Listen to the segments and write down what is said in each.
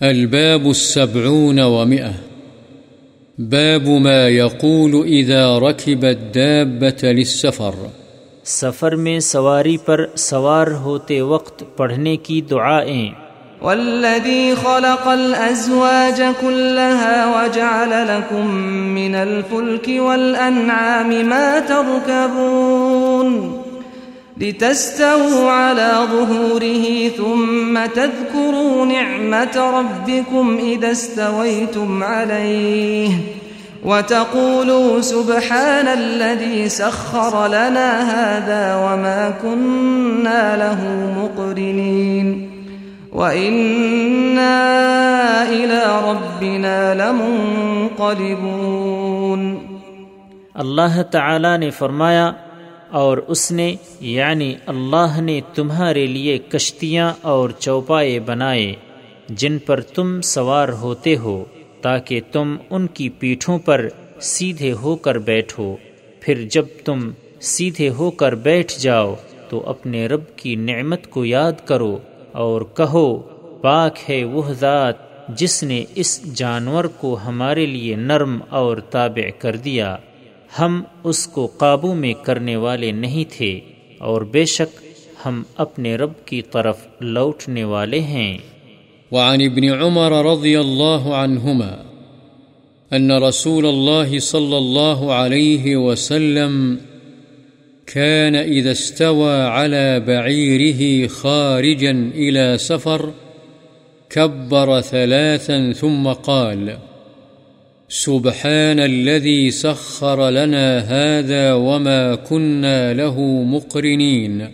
الباب السبعون ومئة. باب ما يقول إذا ركب الدابة للسفر. سفر میں سواری پر سوار ہوتے وقت پڑھنے کی دعائیں۔ والذي خلق الأزواج كلها وجعل لكم من الفلك والأنعام ما تركبون۔ لتستووا على ظهوره ثم تذكروا نعمة ربكم إذا استويتم عليه وتقولوا سبحان الذي سخر لنا هذا وما كنا له مقرنين وَإِنَّا إِلَى رَبِّنَا لَمُنقَلِبُونَ اللہ تعالی نے فرمایا اور اس نے یعنی اللہ نے تمہارے لیے کشتیاں اور چوپائے بنائے، جن پر تم سوار ہوتے ہو، تاکہ تم ان کی پیٹھوں پر سیدھے ہو کر بیٹھو۔ پھر جب تم سیدھے ہو کر بیٹھ جاؤ، تو اپنے رب کی نعمت کو یاد کرو اور کہو، پاک ہے وہ ذات جس نے اس جانور کو ہمارے لیے نرم اور تابع کر دیا۔ ہم اس کو قابو میں کرنے والے نہیں تھے اور بے شک ہم اپنے رب کی طرف لوٹنے والے ہیں۔ وعن ابن عمر رضی اللہ عنہما ان رسول اللہ صلی اللہ علیہ وسلم كان إذا استوى على بعيره خارجا إلى سفر كبر ثلاثا ثم قال سبحان الذي سخر لنا هذا وما كنا له مقرنين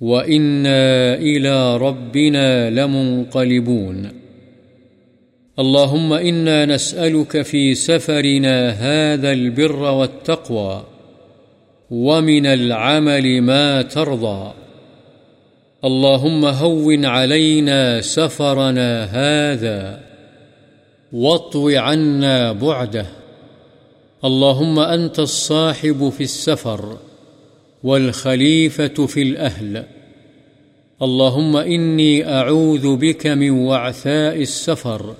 وإنا إلى ربنا لمنقلبون. اللهم إنا نسألك في سفرنا هذا البر والتقوى ومن العمل ما ترضى. اللهم هون علينا سفرنا هذا واطو عنا بعده. اللهم أنت الصاحب في السفر والخليفة في الأهل. اللهم إني أعوذ بك من وعثاء السفر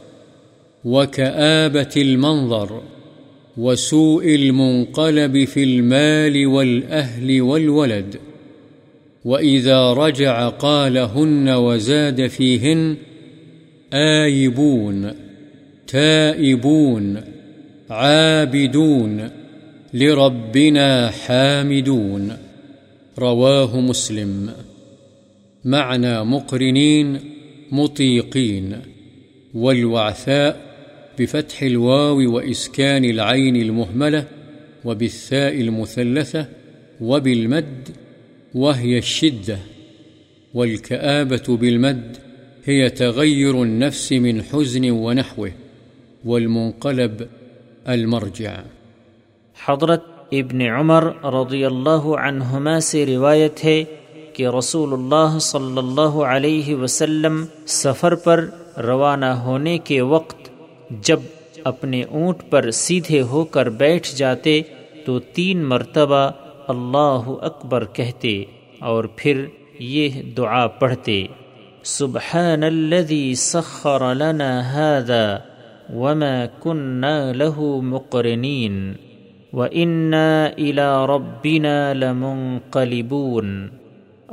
وكآبة المنظر وسوء المنقلب في المال والأهل والولد. وإذا رجع قالهن وزاد فيهن آيبون. تائبون، عابدون، لربنا حامدون. رواه مسلم. معنى مقرنين، مطيقين. والوعثاء بفتح الواو وإسكان العين المهملة وبالثاء المثلثة وبالمد وهي الشدة. والكآبة بالمد هي تغير النفس من حزن ونحوه. والمنقلب المرجع. حضرت ابن عمر رضی اللہ عنہما سے روایت ہے کہ رسول اللہ صلی اللہ علیہ وسلم سفر پر روانہ ہونے کے وقت جب اپنے اونٹ پر سیدھے ہو کر بیٹھ جاتے تو تین مرتبہ اللہ اکبر کہتے اور پھر یہ دعا پڑھتے، سبحان الذي سخر لنا هذا وما كنا له مقرنين وإنا إلى ربنا لمنقلبون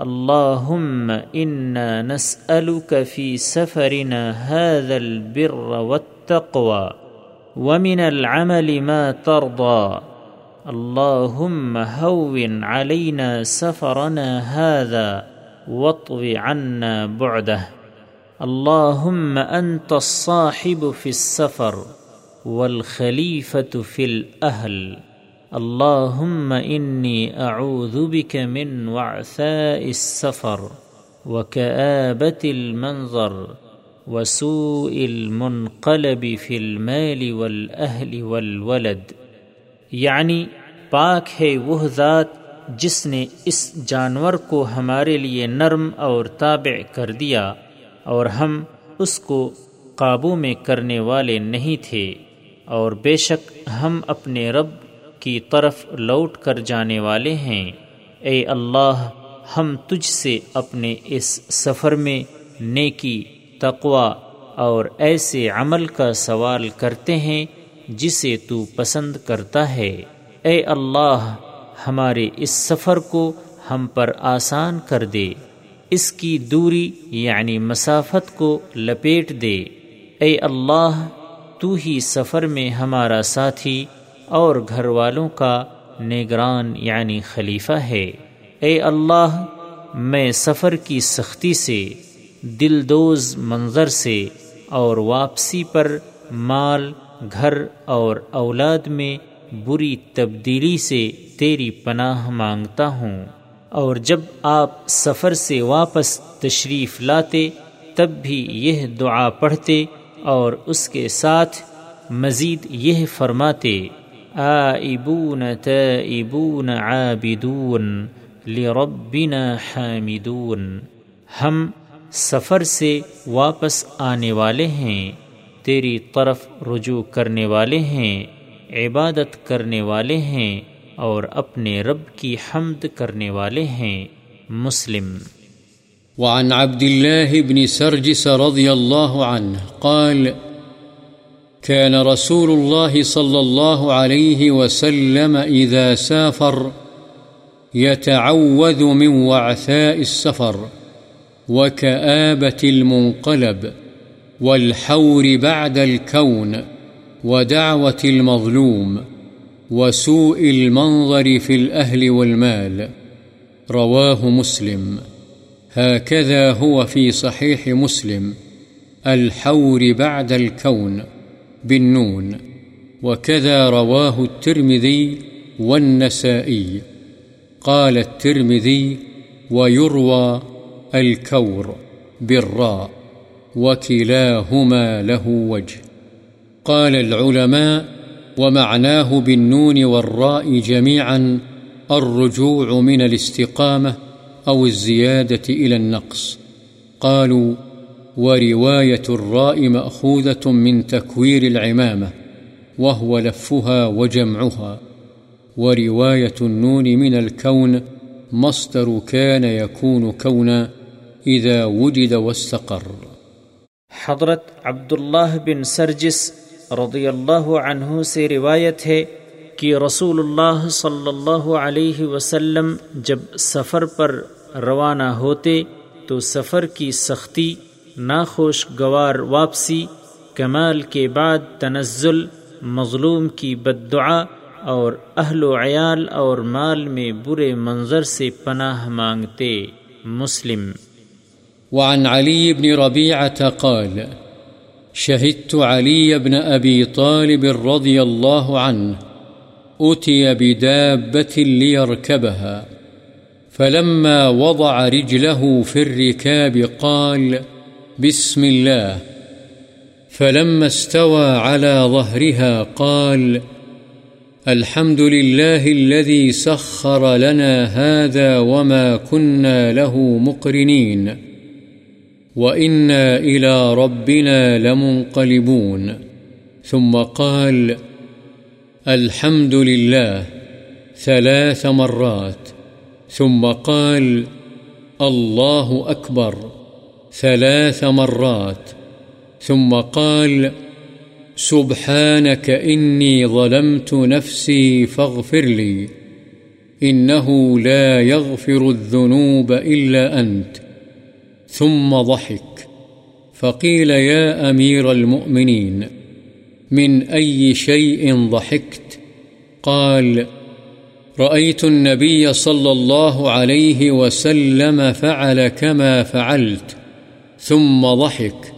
اللهم إنا نسألك في سفرنا هذا البر والتقوى ومن العمل ما ترضى اللهم هون علينا سفرنا هذا واطو عنا بعده اللهم أنت الصاحب في السفر والخليفة في الأهل اللهم إني أعوذ بك من وعثاء السفر وكآبة المنظر وسوء المنقلب في المال والأهل والولد یعنی پاک ہے وہ ذات جس نے اس جانور کو ہمارے لیے نرم اور تابع کر دیا اور ہم اس کو قابو میں کرنے والے نہیں تھے، اور بے شک ہم اپنے رب کی طرف لوٹ کر جانے والے ہیں۔ اے اللہ، ہم تجھ سے اپنے اس سفر میں نیکی تقوا اور ایسے عمل کا سوال کرتے ہیں جسے تو پسند کرتا ہے۔ اے اللہ، ہمارے اس سفر کو ہم پر آسان کر دے۔ اس کی دوری یعنی مسافت کو لپیٹ دے۔ اے اللہ، تو ہی سفر میں ہمارا ساتھی اور گھر والوں کا نگران یعنی خلیفہ ہے۔ اے اللہ، میں سفر کی سختی سے دل دوز منظر سے اور واپسی پر مال، گھر اور اولاد میں بری تبدیلی سے تیری پناہ مانگتا ہوں۔ اور جب آپ سفر سے واپس تشریف لاتے، تب بھی یہ دعا پڑھتے اور اس کے ساتھ مزید یہ فرماتے، آئبون تائبون عابدون لربنا حامدون۔ ہم سفر سے واپس آنے والے ہیں، تیری طرف رجوع کرنے والے ہیں، عبادت کرنے والے ہیں۔ اور اپنے رب کی حمد کرنے والے ہیں مسلم۔ وعن عبد الله بن سرجس رضي الله عنه قال، كان رسول الله صلى الله عليه وسلم إذا سافر يتعوذ من وعثاء السفر وكآبة المنقلب والحور بعد الكون ودعوة المظلوم۔ وسوء المنظر في الأهل والمال. رواه مسلم. هكذا هو في صحيح مسلم. الحور بعد الكون. بالنون. وكذا رواه الترمذي والنسائي. قال الترمذي ويروى الكور بالراء. وكلاهما له وجه. قال العلماء ومعناه بالنون والراء جميعا الرجوع من الاستقامة أو الزيادة إلى النقص. قالوا ورواية الراء مأخوذة من تكوير العمامة، وهو لفها وجمعها. ورواية النون من الكون، مصدر كان يكون كونا إذا وجد واستقر. حضرت عبداللہ بن سرجس رضی اللہ عنہ سے روایت ہے کہ رسول اللہ صلی اللہ علیہ وسلم جب سفر پر روانہ ہوتے تو سفر کی سختی ناخوشگوار واپسی کمال کے بعد تنزل مظلوم کی بد دعا اور اہل و عیال اور مال میں برے منظر سے پناہ مانگتے مسلم وعن علي بن ربيعة قال شهدت علي بن أبي طالب رضي الله عنه أتي بدابة ليركبها، فلما وضع رجله في الركاب قال بسم الله. فلما استوى على ظهرها قال الحمد لله الذي سخر لنا هذا وما كنا له مقرنين. وإنا إلى ربنا لمنقلبون ثم قال الحمد لله ثلاث مرات ثم قال الله أكبر ثلاث مرات ثم قال سبحانك إني ظلمت نفسي فاغفر لي إنه لا يغفر الذنوب إلا أنت ثم ضحك. فقيل يا أمير المؤمنين، من أي شيء ضحكت؟ قال، رأيت النبي صلى الله عليه وسلم فعل كما فعلت، ثم ضحك.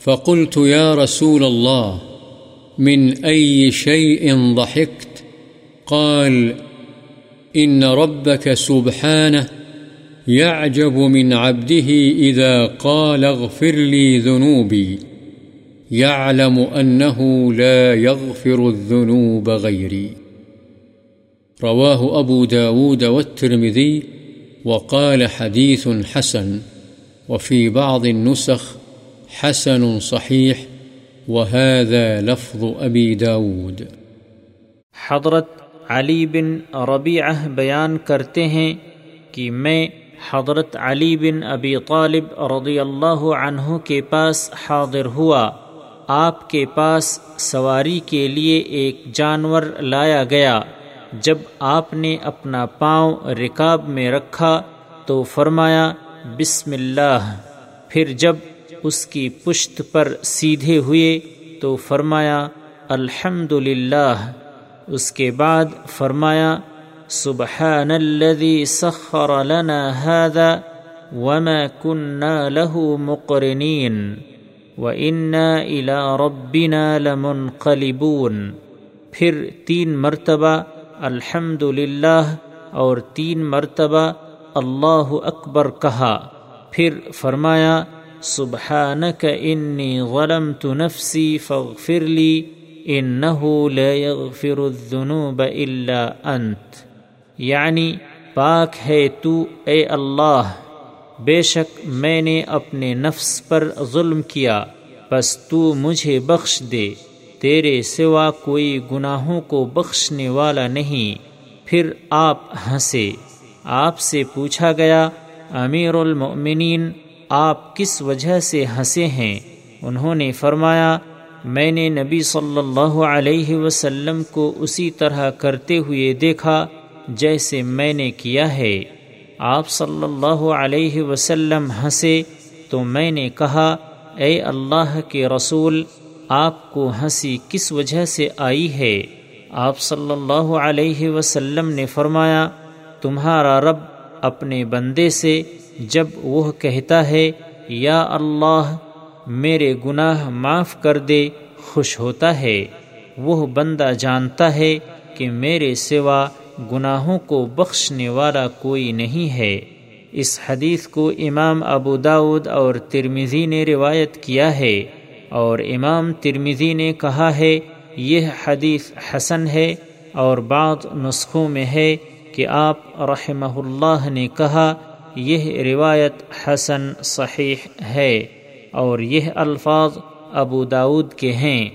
فقلت يا رسول الله، من أي شيء ضحكت؟ قال، إن ربك سبحانه يعجب من عبده إذا قال اغفر لي ذنوبي. يعلم أنه لا يغفر الذنوب غيري. رواه أبو داود والترمذي وقال حديث حسن، وفي بعض النسخ حسن صحيح، وهذا لفظ أبي داود. حضرت علی بن ربیعہ بیان کرتے ہیں کہ میں حضرت علی بن ابی طالب رضی اللہ عنہ کے پاس حاضر ہوا۔ آپ کے پاس سواری کے لیے ایک جانور لایا گیا۔ جب آپ نے اپنا پاؤں رکاب میں رکھا تو فرمایا، بسم اللہ۔ پھر جب اس کی پشت پر سیدھے ہوئے تو فرمایا الحمد اس کے بعد فرمایا سبحان الذي سخر لنا هذا وما كنا له مقرنين وإنا إلى ربنا لمنقلبون۔ پھر تین مرتبہ الحمد اور تین مرتبہ اللہ اکبر کہا۔ پھر فرمایا سبحانك انی ظلمت نفسی فاغفر لی انه لا يغفر الذنوب الا انت۔ یعنی پاک ہے تو اے اللہ، بے شک میں نے اپنے نفس پر ظلم کیا بس تو مجھے بخش دے، تیرے سوا کوئی گناہوں کو بخشنے والا نہیں۔ پھر آپ ہنسے، آپ سے پوچھا گیا، امیر المؤمنین، آپ کس وجہ سے ہنسے ہیں؟ انہوں نے فرمایا، میں نے نبی صلی اللہ علیہ وسلم کو اسی طرح کرتے ہوئے دیکھا جیسے میں نے کیا ہے۔ آپ صلی اللہ علیہ وسلم ہنسے تو میں نے کہا، اے اللہ کے رسول، آپ کو ہنسی کس وجہ سے آئی ہے؟ آپ صلی اللہ علیہ وسلم نے فرمایا، تمہارا رب اپنے بندے سے جب وہ کہتا ہے، یا اللہ، میرے گناہ معاف کر دے، خوش ہوتا ہے۔ وہ بندہ جانتا ہے کہ میرے سوا گناہوں کو بخشنے والا کوئی نہیں ہے۔ اس حدیث کو امام ابو داود اور ترمیزی نے روایت کیا ہے اور امام ترمیزی نے کہا ہے، یہ حدیث حسن ہے اور بعض نسخوں میں ہے کہ آپ رحمہ اللہ نے کہا، یہ روایت حسن صحیح ہے اور یہ الفاظ ابو داود کے ہیں۔